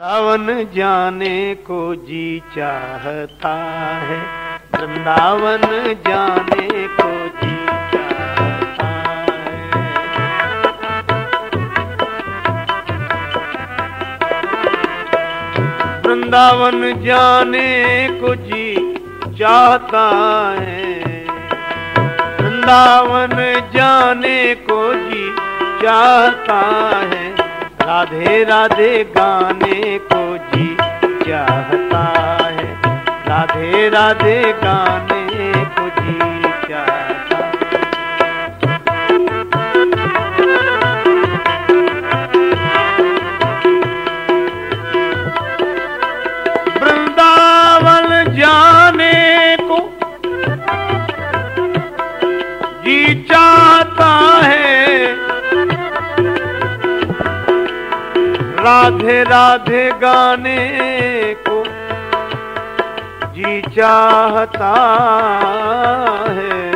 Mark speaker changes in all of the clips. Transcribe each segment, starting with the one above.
Speaker 1: सावन जाने को जी चाहता है। वृंदावन जाने को जी चाहता है। वृंदावन जाने को जी चाहता है। वृंदावन जाने को जी चाहता है। राधे राधे गाने को जी चाहता है। राधे राधे गाने को जी चाहता वृंदावन जाने को जी चाहता राधे राधे गाने को जी चाहता है।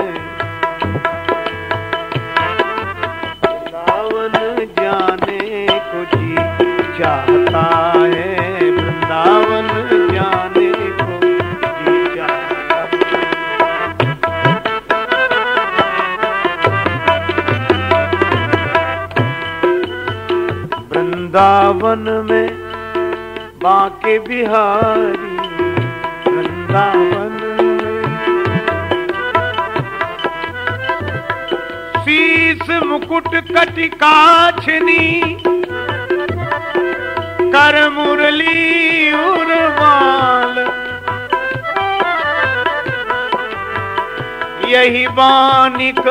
Speaker 1: वृंदावन में बाके बिहारी, वृंदावन शीस मुकुट कटिकाछनी कर, मुरली उर्माल यही बानिक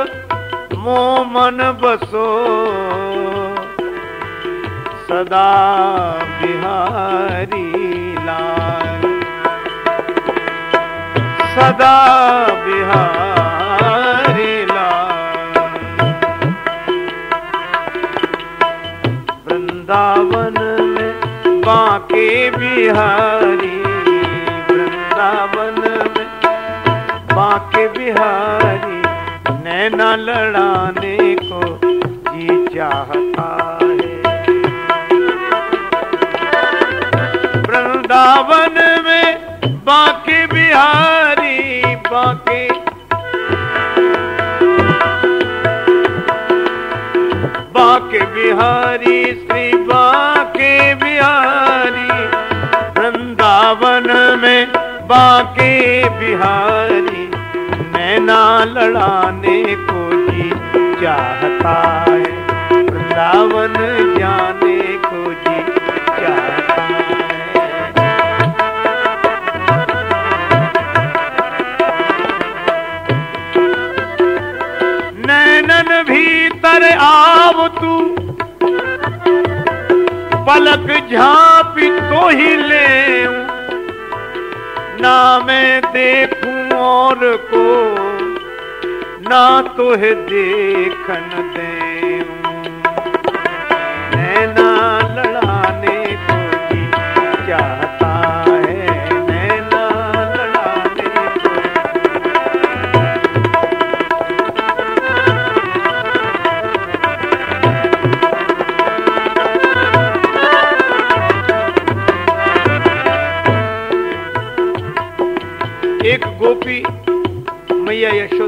Speaker 1: मोमन बसो। सदा बिहारी लाल। सदा बिहारी लाल। वृंदावन में बाके बिहारी, वृंदावन में बाके बिहारी, नैना लड़ाने को जी चाहता बिहारी बाके। बाके बिहारी, श्री बाके बिहारी, वृंदावन में बाके बिहारी, नैना लड़ाने को जी चाहता है। वृंदावन जाने पलक झांपी तो ही ले ना मैं देखूँ और को, ना तो है देखन दे।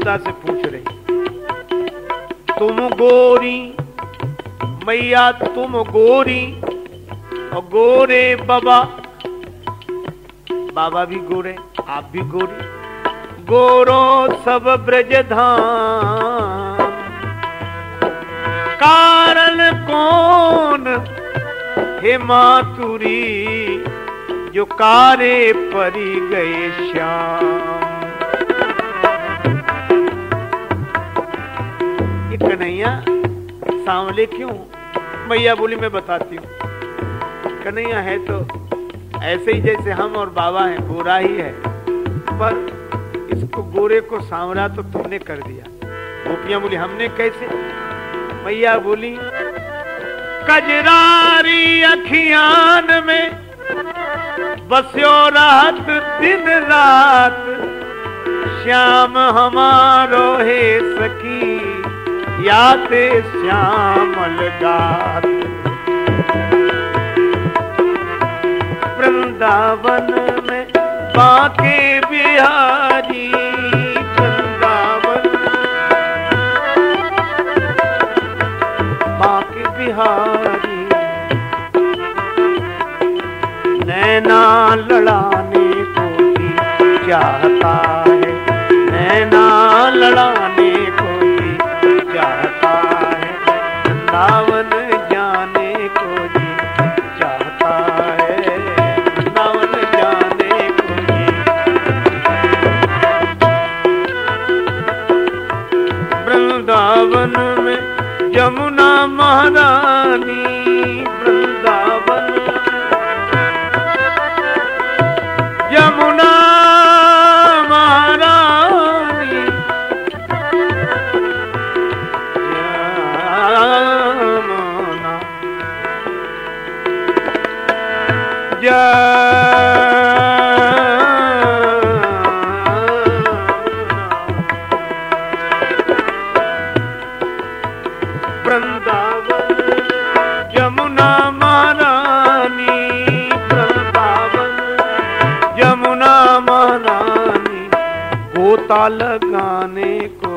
Speaker 1: मैया से पूछ रही तुम गोरी, मैया तुम गोरी, और गोरे बाबा बाबा भी गोरे, आप भी गोरी, गोरो सब ब्रज धाम। कारण कौन हे मातुरी, जो कारे परी गए श्याम? कन्हैया सांवले क्यों? मैया बोली, मैं बताती हूँ। कन्हैया है तो ऐसे ही जैसे हम और बाबा हैं, गोरा ही है। पर इसको गोरे को सांवरा तो तुमने कर दिया। गोपियाँ बोली, हमने कैसे? मैया बोली, कजरारी अखियान में बस्यो रात, दिन रात, श्याम हमारो है सखी याते श्यामल गात। वृंदावन में बाके बिहारी वृंदावन। बाके बिहारी। नैना लड़ाने को भी वृंदावन में यमुना महारानी। गोता लगाने को।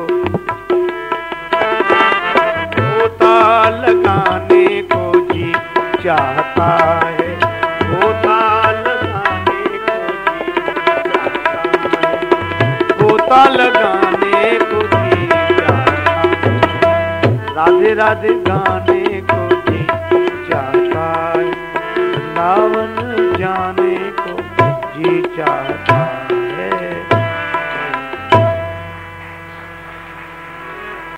Speaker 1: गोता लगाने को जी चाहता है। गोता लगाने को जी चाहता लगाने को जी राधे राधे गाने